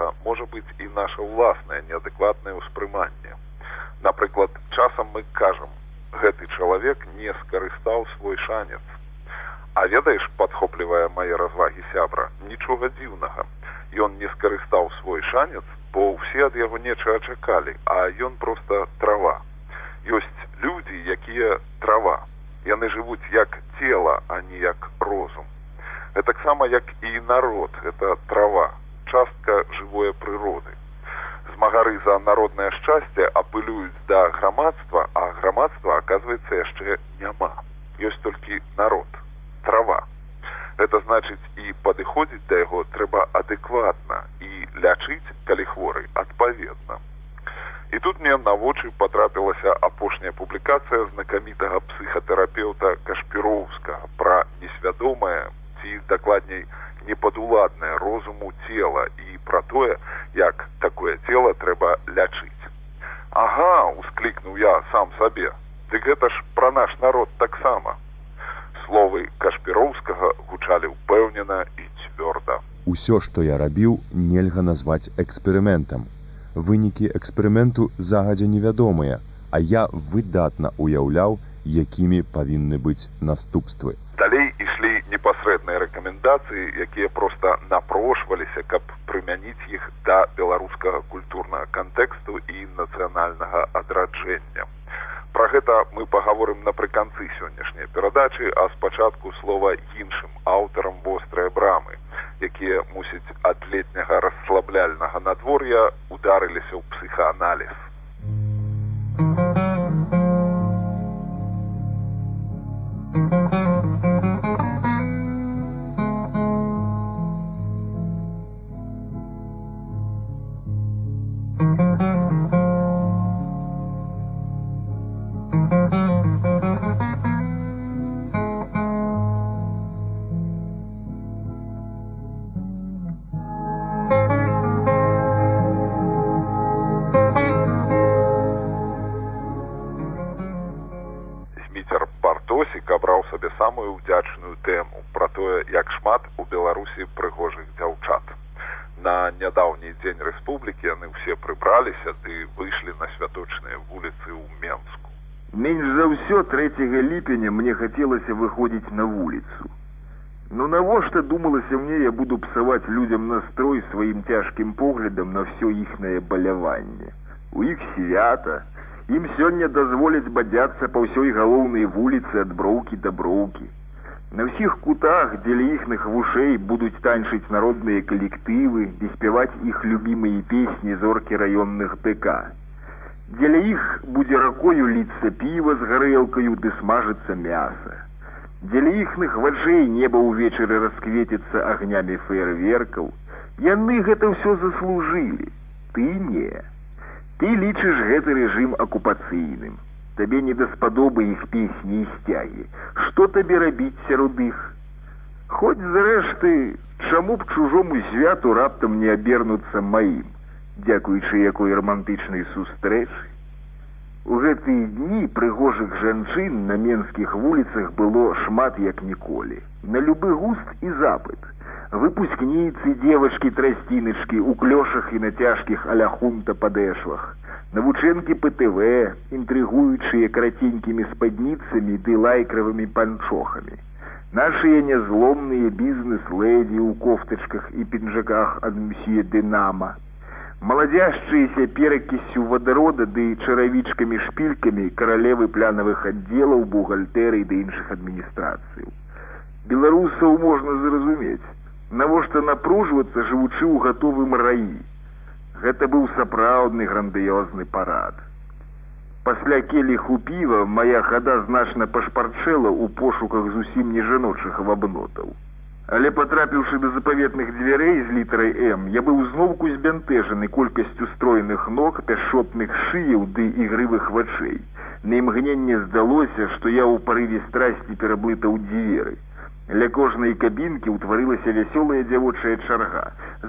гэтага можа быць і наша ўласнае неадэкватнае ўспрыманне напрыклад часам мы кажам гэты чалавек не скарыстаў свой шанец а ведаеш падхоплівае мае развагі сябра нічога дзіўнага. Ён не скарыстаў свой шанец бо ўсе ад яго нечага чакалі а ён проста трава. Ёсць людзі якія трава. Яны жывуць як цела а не як розум. Гэтаксама як і народ это трава частка жывое прыроды. Змагары за народнае шчасце апылююць да грамадства а грамадства оказывается яшчэ няма. Ёсць толькі народ трава. Это значыць і падыходзіць да яго трэба адэкватна і лячыць калі хворы адпаведна. І тут мне на вочы потрапілася апошняя публікацыя знакамітага псіхатэрапеўта кашпіроўскага пра несвядомае ці дакладней непадуладнае розуму цела і пра тое як такое цело трэба лячыць ага усклікнуў я сам сабе дык гэта ж пра наш народ таксама словы кашпіроўскага гучалі ўпэўнена і цвёрда усё што я рабіў нельга назваць эксперыментам. Вынікі эксперыменту загадзя невядомыя а я выдатна уяўляў якімі павінны быць наступствы. Далей ішлі непасрэдныя рэкамендацыі якія проста напрошваліся каб прымяніць іх да беларускага культурнага кантэксту і нацыянальнага адраджэння. Пра гэта мы паговорым напрыканцы сённяшняй перадачы а спачатку слова іншым аўтарам вострыя брамы якія мусяць ад летняга расслабляльнага надвор'я ударыліся ў псіхааналіз. самую дзень рэспублікі яны ўсе прыбраліся ды выйшлі на святочныя вуліцы ў менску. Менш за ўсё трэцяга ліпеня мне хацелася выходзіць на вуліцу ну навошта думалася мне я буду псаваць людзям настрой сваім цяжкім поглядам на ўсё іхнае баляванне у іх свята ім сёння дазволяць бадзяцца па ўсёй галоўнай вуліцы ад броўкі да броўкі на ўсіх кутах дзеля іхных вушэй будуць таньчыць народныя калектывы і спяваць іх любімыя песні зоркі раённых ДК дзеля іх будзе ракою ліцца піва з гарэлкаю ды смажыцца мяса дзеля іхных вачэй неба ўвечары раскветіцца агнямі феерверкаў яны гэта ўсё заслужылі ты не ты лічыш гэты рэжым акупацыйным Табе не даспадобы іх песні і сцягі што табе рабіць сярод іх хоць зрэшты чаму б чужому святу раптам не абернуцца маім дзякуючы якой романтычнай сустрэчы. У гэтыя дні прыгожых жанчын на менскіх вуліцах было шмат як ніколі на любы густ і запыт. Выпускніцы девочки трасцінычкі у клёшах і на цяжкіх аляхунта падэшвах навучэнкі птв інтрыгуючыя караценькімі спадніцамі ды лайкравымі панчохамі. Нашыя нязломныя бізнес-лэдзі ў кофтачках і пінжаках ад мсье дынама маладзяшчыеся перакісю вадарода ды чаравічкамі шпількамі каралевы плянавых аддзелаў бухгалтэрый ды іншых адміністрацыяў. Беларусаў можна зразумець навошта напружвацца жывучы ў гатовым раі Гэта быў сапраўдны грандыёзны парад. Пасля келіху піва моя хада значна пашпарчэла ў пошуках зусім не жаночых вабнотаў. Але патрапіўшы да запаветных дзвярэй з літарай М, я быў зноўку збянтэжаны колькасцю стройных ног, пяшотных шыяў ды ігрывых вачэй. На імгненне здалося, што я ў парыве страсці пераблытаў дзверы. Ля кожнай кабінкі ўтварылася вясёлая дзявочая чарга.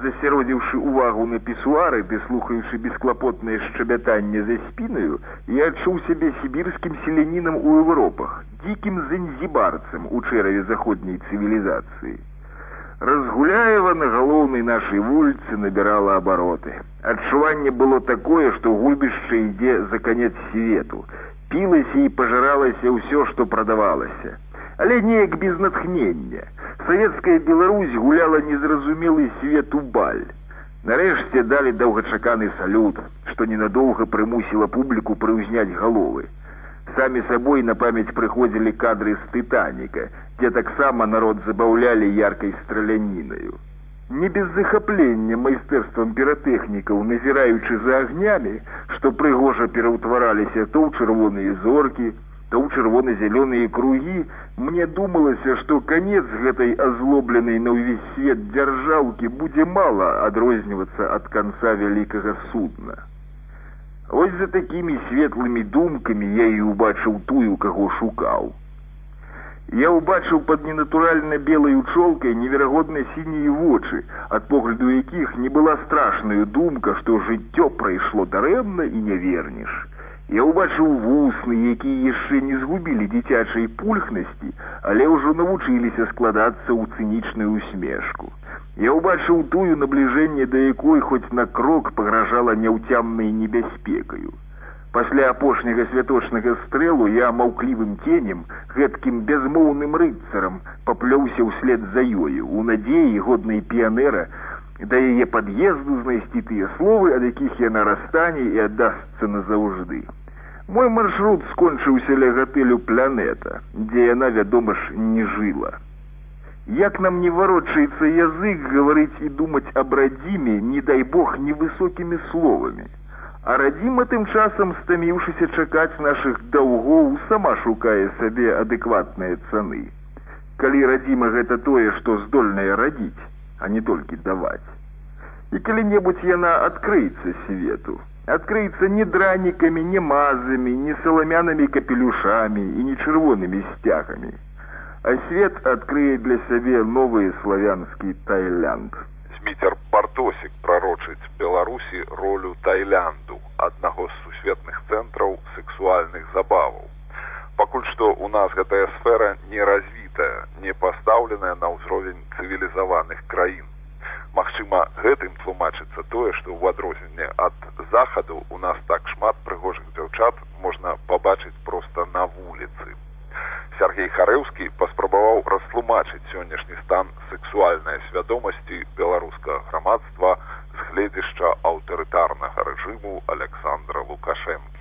Засяродзіўшы ўвагу на пісуары ды слухаючы бесклапотнае шчабятанне за спінаю, я адчуў сябе сібірскім селянінам у Еўропах, дзікім занзібарцам у чэраве заходняй цывілізацыі. Разгуляева на галоўнай нашай вуліцы набірала абароты. Адчуванне было такое, што губішча ідзе за канец свету. Пілася і пажыралася ўсё, што прадавалася. Але неяк без натхнення. Савецкая Беларусь гуляла незразумелы свет у баль. Нарэшце далі доўгачаканы салют, што ненадоўга прымусіла публіку прыўзняць галовы. Самі сабой на памяць прыходзілі кадры з тытаніка, дзе таксама народ забаўлялі яркай стралянінаю. Не без захаплення майстэрствам піратэхнікаў, назіраючы за агнямі, што прыгожа пераўтвараліся то ў чырвоныя зоркі, то ў чырвона-зялёныя кругі, мне думалася, што канец гэтай азлобленай на ўвесь свет дзяржаўкі будзе мала адрознівацца ад канца вялікага судна. Вось за такімі светлымі думкамі я і ўбачыў тую, каго шукаў. Я ўбачыў пад ненатуральна белай учолкай неверагодна сінія вочы, ад погляду якіх не была страшная думка, што жыццё прайшло дарэмна і не вернеш. Я ўбачыў вусны, якія яшчэ не згубілі дзіцячай пульхнасці, але ўжо навучыліся складацца ў цынічную усмешку. Я ўбачыў тую набліжэнне, да якой хоць на крок пагражала няўцямнай небяспекаю. Пасля апошняга святочнага стрэлу я маўклівым тенем, гэткім бязмоўным рыцарам паплёўся ўслед за ёю, у надзеі годнай піянера, да яе пад'езду знайсці тыя словы, ад якіх яна расстане і аддасца назаўжды. Мой маршрут скончыўся ля гатэлю планета, дзе яна, вядома ж, не жыла. Як нам не варочаецца язык гаварыць і думаць аб радзіме, не дай бог невысокімі словамі. А радзіма тым часам, стаміўшыся чакаць нашых даўгоў, сама шукае сабе адэкватныя цаны. Калі радзіма гэта тое, што здольнае радзіць, а не толькі даваць. І калі-небудзь яна адкрыецца свету, адкрыецца не дранікамі, не мазамі, не саламянымі капелюшамі і не чырвонымі сцягамі а свет адкрые для сябе новы славянскі тайлянд. Зміцер Бартосік прарочыць Беларусі ролю Тайлянду, аднаго з сусветных цэнтраў сексуальных забаваў. Пакуль што ў нас гэтая сфера не развітая, не пастаўленая на ўзровень цывілізаваных краін. Магчыма, гэтым тлумачыцца тое, што ў адрозненне ад захаду у нас так шмат прыгожых дзяўчат можна пабачыць проста на вуліцы. Сергей Харэўскі паспрабаваў растлумачыць сённяшні стан сексуальнай свядомасці беларускага грамадства з гледзяшча аўтарытарнага рэжыму Александра Лукашэнкі.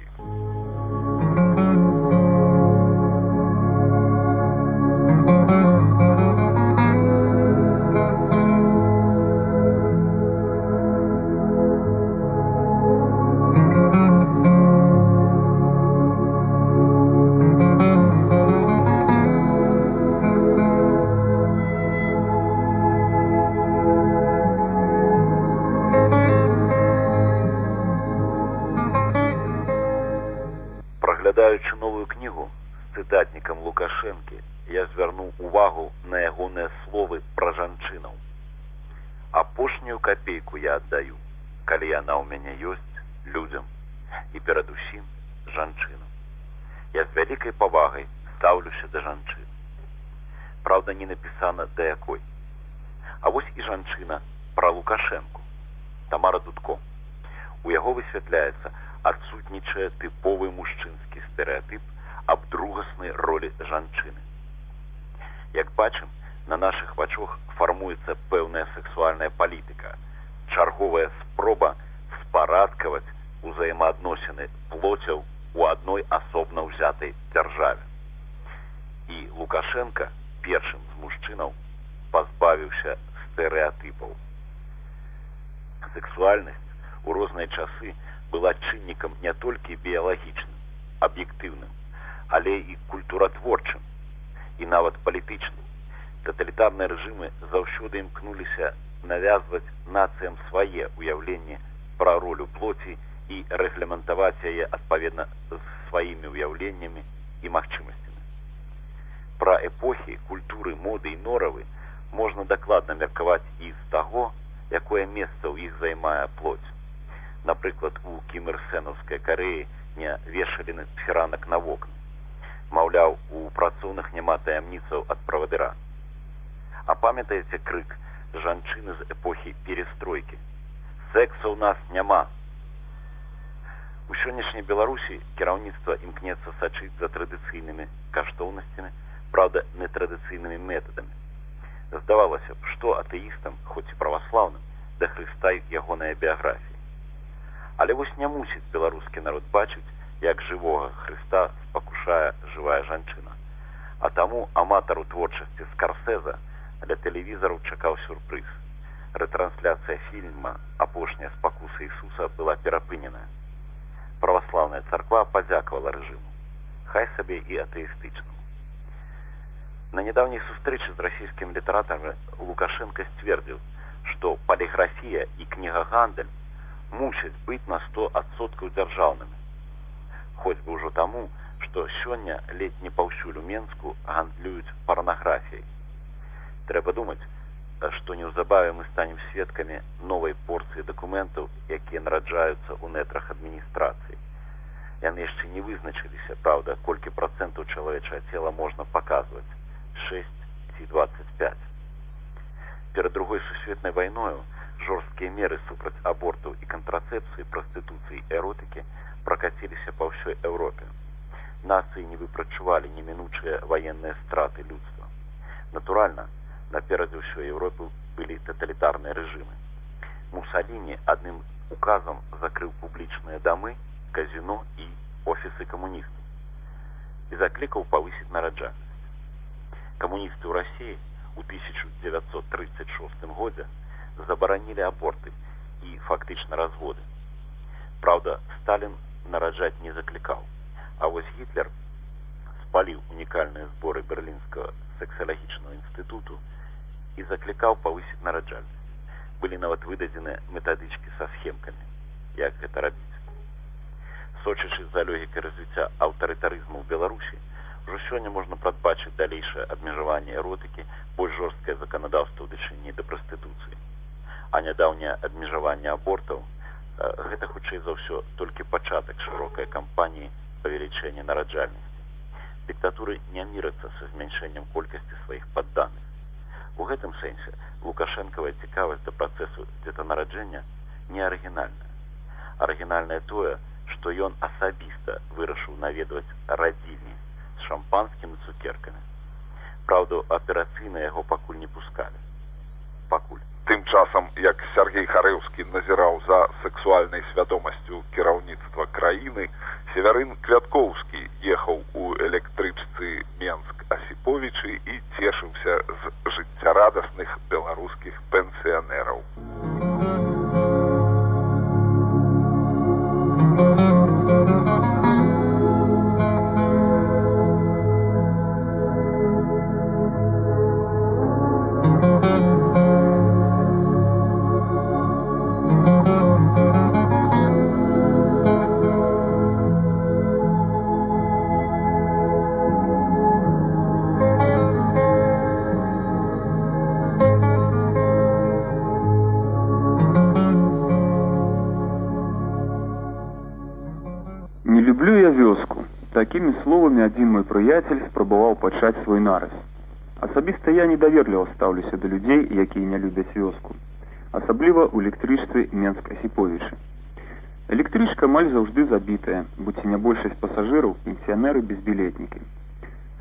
А вось і жанчына пра Лукашэнку, Тамара Дудко. У яго высвятляецца, адсутнічае тыповы мужчынскі стэеатып аб другаснай ролі жанчыны. Як бачым, на нашых вачах фармуецца пэўная сексуальная палітыка, чарговая спроба спарадкаваць узаемаадносіны плоцяў у адной асобна ўзятай дзяржаве. І Лукашенко першым з мужчынаў пазбавіўся стэеатыпаў. Сексуальнасць у розныя часы была чыннікам не толькі біялагічным, аб'ектыўным, але і культуратворчым і нават палітычным. Таталітарныя рэжымы заўсёды імкнуліся навязваць нацыям свае ўяўленні пра ролю плоці і рэгламентаваць яе адпаведна з сваімі ўяўленнямі і магчымасцямі. Пра эпохі культуры моды і норавы можна дакладна меркаваць і з таго, якое месца ў іх займае плоть. Напрыклад, у кімерсэнаўскай карэі не вешалі на феранак на вокны. Маўляў, у працоўных няма таямніцаў ад правадыра. А памятаеце крык жанчыны з эпохі перестройкі. Секса ў нас няма. У сённяшняй Беларусі кіраўніцтва імкнецца сачыць за традыцыйнымі каштоўнасцямі, праўда, нетрадыцыйнымі метадамі. Здавалася б, што атэістам, хоць і праваслаўным, да Хрыста і ягоныя біяграфіі. Але вось не мусіць беларускі народ бачыць, як жывога Хрыста спакушае жывая жанчына. А таму аматару творчасці скарсеза для тэлевізараў чакаў сюрпрыз. Рэтрансляцыя фільма апошняя спакуса Ісуса была перапыненая. Праваслаўная царква падзякавала рэжыму. Хай сабе і атэістычнаму. На нядаўняй сустрэчы з расійскім літаратарам Лукашенко сцвердзіў, што паліграфія і кнігагандаль мусяць быць на сто адсоткаў дзяржаўнымі. Хоць бы ўжо таму, што сёння ледь не паўсюль у Менску гандлююць парнаграфіяй. Трэба думаць, што неўзабаве мы станем сведкамі новай порцыі дакументаў, якія нараджаюцца ў нетрах адміністрацыі. Яны яшчэ не вызначыліся, праўда, колькі працэнтаў чалавечае цела можна паказваць 6 ці 25. Перад другой сусветнай вайною жорсткія меры супраць абортаў і кантрацэпцыі прастытуцыі эротыкі пракаціліся па ўсёй Еўропе. Нацыі не выпрачувалі немінучыя ваенныя страты людства. Натуральна, наперадзе ўсёй Еўропы былі таталітарныя рэжымы. Мусаліні адным указам закрыў публічныя дамы, казіно і офісы камуністаў і заклікаў павысіць нараджальнасць камуністы ў рассіі у 1936 годзе забаранілі аборты і фактычна разводы. Праўда сталін нараджаць не заклікаў а вось гітлер спаліў унікальныя зборы берлінскага сексалагічнага інстытуту і заклікаў павысіць нараджальнасць былі нават выдадзены метадычкі са схемкамі як гэта рабіць сочачы за лёгікай развіцця аўтарытарызму ў беларусі Ужо сёння можна прадбачыць далейшае абмежаванне эротыкі больш жорсткае заканадаўства ў дачынні да прастытуцыі. А нядаўняе абмежаванне абортаў гэта хутчэй за ўсё толькі пачатак шырокай кампаніі павелічэння нараджальнасці. Дыктатуры не мірацца са змяншэннем колькасці сваіх падданых. У гэтым сэнсе лукашэнкавая цікавасць да працэсу дзетанараджэння не арыгінальная. Арыгінальнае тое, што ён асабіста вырашыў наведваць радзільні шампанскім і цукеркамі. Праўда, аперацыйна яго пакуль не пускалі. Пакуль. Тым часам, як Сергей Харэўскі назіраў за сексуальнай свядомасцю кіраўніцтва краіны, Северын Квяткоўскі ехаў у электрычцы Менск Асіповічы і цешыўся з жыццярадасных беларускіх пенсіянераў. Такімі прыяцель спрабаваў пачаць свой нарыс. Асабіста я недаверліва стаўлюся да людзей, якія не любяць вёску, асабліва ў электрычцы Менск-Асіповічы. Электрычка амаль заўжды забітая, будь не большасць пасажыраў пенсіянеры безбілетнікі.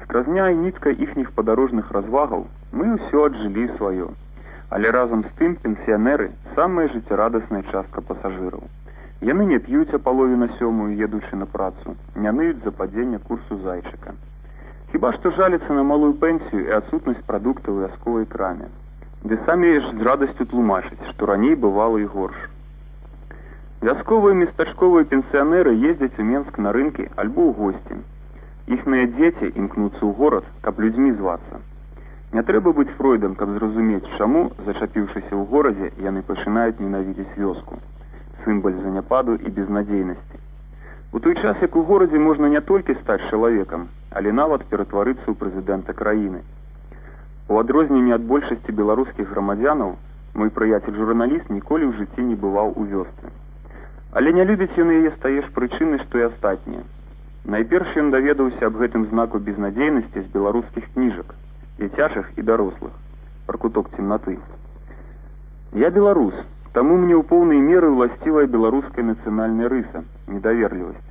Скразня і нітка іхніх падарожных развагаў мы ўсё аджылі сваё. Але разам з тым пенсіянеры самая жыццярадасная частка пасажыраў. Яны не п'юць а палове на сёмую, едучы на працу, не ныюць за падзення курсу зайчыка. Хіба што жаліцца на малую пенсію і адсутнасць прадуктаў у вясковай краме. Ды самі ж з радасцю тлумачыць, што раней бывало і горш. Вясковыя местачковыя пенсіянеры ездзяць у Менск на рынкі альбо ў госці. Іхныя дзеці імкнуцца ў горад, каб людзьмі звацца. Не трэба быць фройдам, каб зразумець, чаму, зачапіўшыся ў горадзе, яны пачынаюць ненавідзець вёску. Сімбаль заняпаду і безнадзейнасці. У той час, як у горадзе можна не толькі стаць чалавекам, але нават ператварыцца ў прэзідэнта краіны. У адрозненне ад большасці беларускіх грамадзянаў, мой прыяцель журналіст ніколі ў жыцці не бываў у вёсцы. Але не любіць ён яе стаеш прычыны, што і астатнія. Найперш ён даведаўся аб гэтым знаку безнадзейнасці з беларускіх кніжак, дзіцячых і дарослых, пра куток цемнаты. Я беларус, таму мне ў поўнай меры ўласцівая беларуская нацыянальная рыса, недаверлівасць.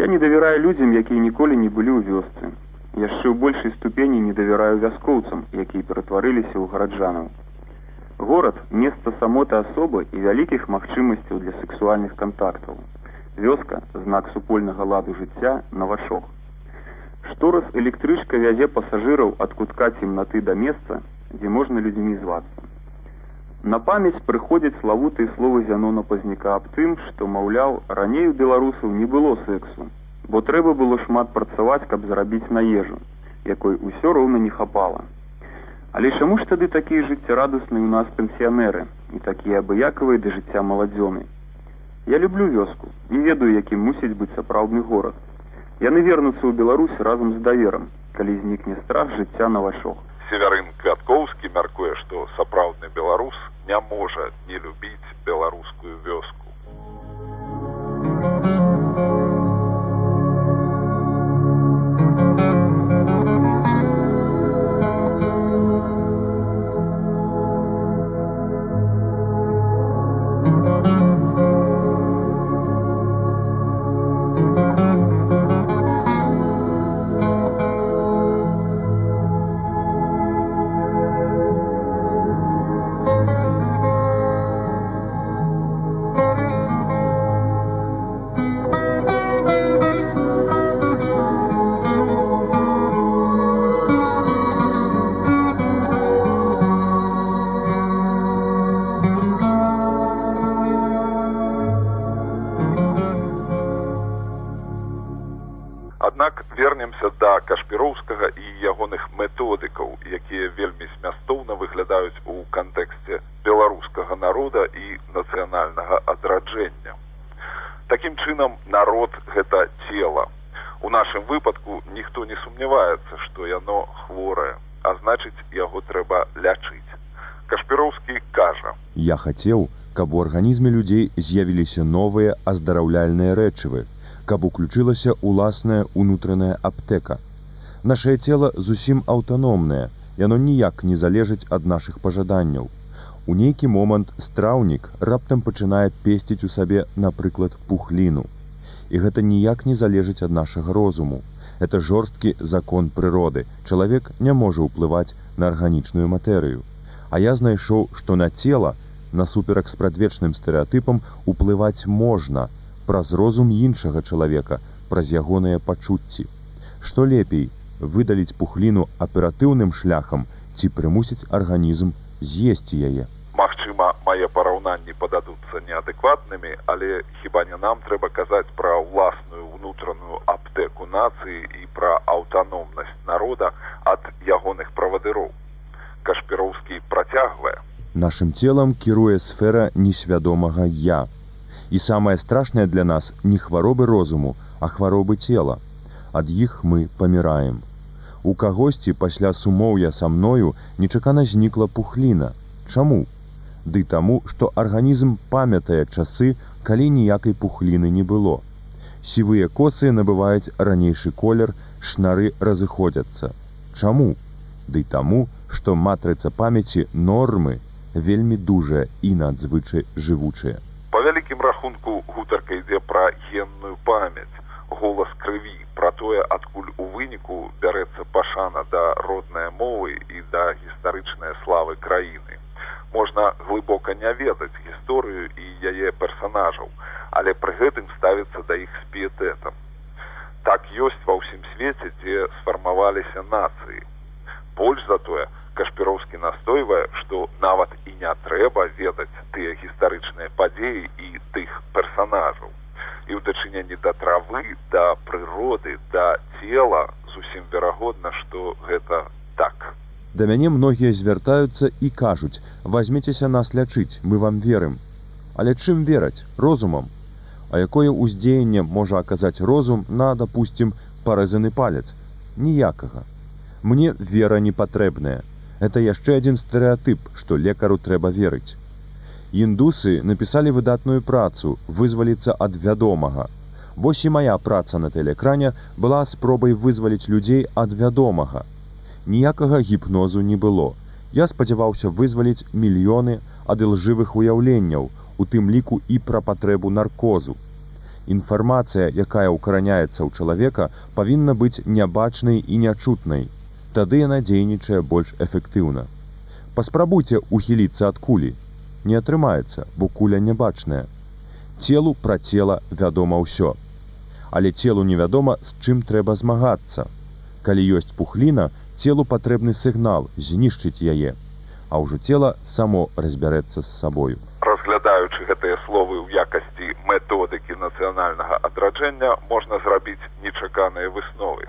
Я не давяраю людзям, якія ніколі не былі ў вёсцы. Яшчэ ў большай ступені не давяраю вяскоўцам, якія ператварыліся ў гараджанаў. Горад месца самоты асобы і вялікіх магчымасцяў для сексуальных кантактаў. Вёска знак супольнага ладу жыцця навачок. Штораз электрычка вязе пасажыраў ад кутка цемнаты да месца, дзе можна людзьмі звацца. На памяць прыходзяць славутыя словы зянона пазняка аб тым, што маўляў, раней у беларусаў не было сексу, бо трэба было шмат працаваць, каб зарабіць на ежу, якой усё роўна не хапала. Але чаму ж тады такія жыццярадасныя ў нас пенсіянеры і такія абыякавыя да жыцця маладзёны? Я люблю вёску, не ведаю, якім мусіць быць сапраўдны горад. Яны вернуцца ў Беларусь разам з даверам, калі знікне страх жыцця на вашох. Северын Квяткоўскі мяркуе, можа не любіць хацеў, каб у арганізме людзей з'явіліся новыя аздараўляльныя рэчывы, каб уключылася ўласная унутраная аптэка. Нашае цела зусім аўтаномнае, яно ніяк не залежыць ад нашых пажаданняў. У нейкі момант страўнік раптам пачынае песціць у сабе, напрыклад, пухліну. І гэта ніяк не залежыць ад нашага розуму. Это жорсткі закон прыроды. Чалавек не можа ўплываць на арганічную матэрыю. А я знайшоў, што на цела, насуперак спрадвечным стэеатыпам уплываць можна, праз розум іншага чалавека, праз ягоныя пачуцці. Што лепей выдаліць пухліну аператыўным шляхам ці прымусіць арганізм з'есці яе. Магчыма, мае параўнанні пададуцца неадэкватнымі, але хіба не нам трэба казаць пра ўласную ўнутраную аптэку нацыі і пра аўтаномнасць народа ад ягоных правадыроў. Кашпіроўскі працягвае. Нашым целам кіруе сфера несвядомага я. І самае страшнае для нас не хваробы розуму, а хваробы цела. Ад іх мы паміраем. У кагосьці пасля сумоўя са мною нечакана знікла пухліна. Чаму? Ды таму, што арганізм памятае часы, калі ніякай пухліны не было. Сівыя косы набываюць ранейшы колер, шнары разыходзяцца. Чаму? Дый таму, што матрыца памяці нормы вельмі дужая і надзвычай жывучая. Па вялікім рахунку гутарка ідзе пра генную памяць, голас крыві, пра тое, адкуль у выніку бярэцца пашана да роднай мовы і да гістарычнай славы краіны. Можна глыбока не ведаць гісторыю і яе персанажаў, але пры гэтым ставіцца да іх з піетэтам. Так ёсць ва ўсім свеце, дзе сфармаваліся нацыі. Больш за тое, кашпіроўскі настойвае што нават і не трэба ведаць тыя гістарычныя падзеі і тых персанажаў. І ў дачыненні да травы да прыроды да цела зусім верагодна што гэта так. Да мяне многія звяртаюцца і кажуць возьмецеся нас лячыць мы вам верым але чым вераць? Розумам. А якое ўздзеянне можа аказаць розум на допустим парэзаны палец? Ніякага. Мне вера не патрэбная это яшчэ адзін стэеатып што лекару трэба верыць. Індусы напісалі выдатную працу вызваліцца ад вядомага. Вось і моя праца на тэлеэкране была спробай вызваліць людзей ад вядомага. Ніякага гіпнозу не было. Я спадзяваўся вызваліць мільёны ад ілжывых уяўленняў у тым ліку і пра патрэбу наркозу. Інфармацыя якая ўкараняецца ў чалавека павінна быць нябачнай і нячутнай тады яна дзейнічае больш эфектыўна. Паспрабуйце ухіліцца ад кулі. Не атрымаецца бо куля нябачная. Целу пра цела вядома ўсё. Але целу невядома з чым трэба змагацца. Калі ёсць пухліна целу патрэбны сігнал знішчыць яе. А ўжо цела само разбярэцца з сабою. Разглядаючы гэтыя словы ў якасці методыкі нацыянальнага адраджэння можна зрабіць нечаканыя высновы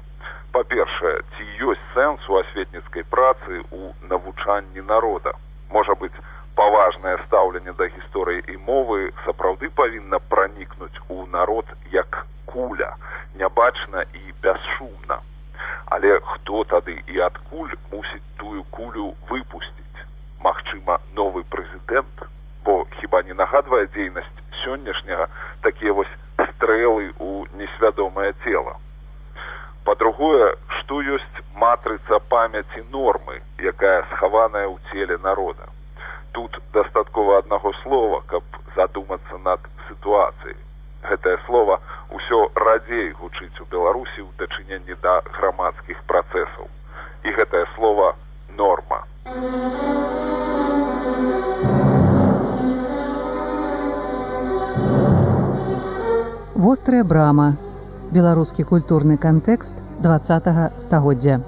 па-першае ці ёсць сэнс у асветніцкай працы ў навучанні народа? Можа быць паважнае стаўленне да гісторыі і мовы сапраўды павінна пранікнуць у народ як куля нябачна і бясшумна. Але хто тады і адкуль мусіць тую кулю выпусціць? Магчыма новы прэзідэнт? Бо хіба не нагадвае дзейнасць сённяшняга? Такія вось стрэлы ў несвядомае цела па-другое што ёсць матрыца памяці нормы якая схаваная ў целе народа. Тут дастаткова аднаго слова каб задумацца над сітуацыяй. Гэтае слово ўсё радзей гучыць у беларусі ў дачыненні да грамадскіх працэсаў. І гэтае слово норма. Вострая брама беларускі культурны кантэкст два стагоддзя.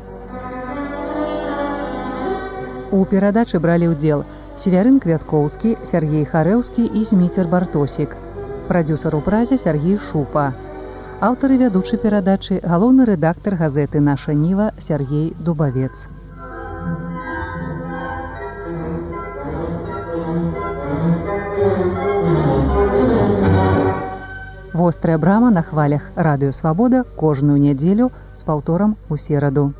У перадачы бралі ўдзел Севярын Квяткоўскі, Сергей Харэўскі і Зміцер Бартосік. Прадюсар у празе Сергій Шупа. Аўтары вядучай перадачы галоўны рэдактар газеты наша ніва Сергей Дубавец. Вострая брама на хвалях радыёвабода кожную нядзелю з паўторам у сераду.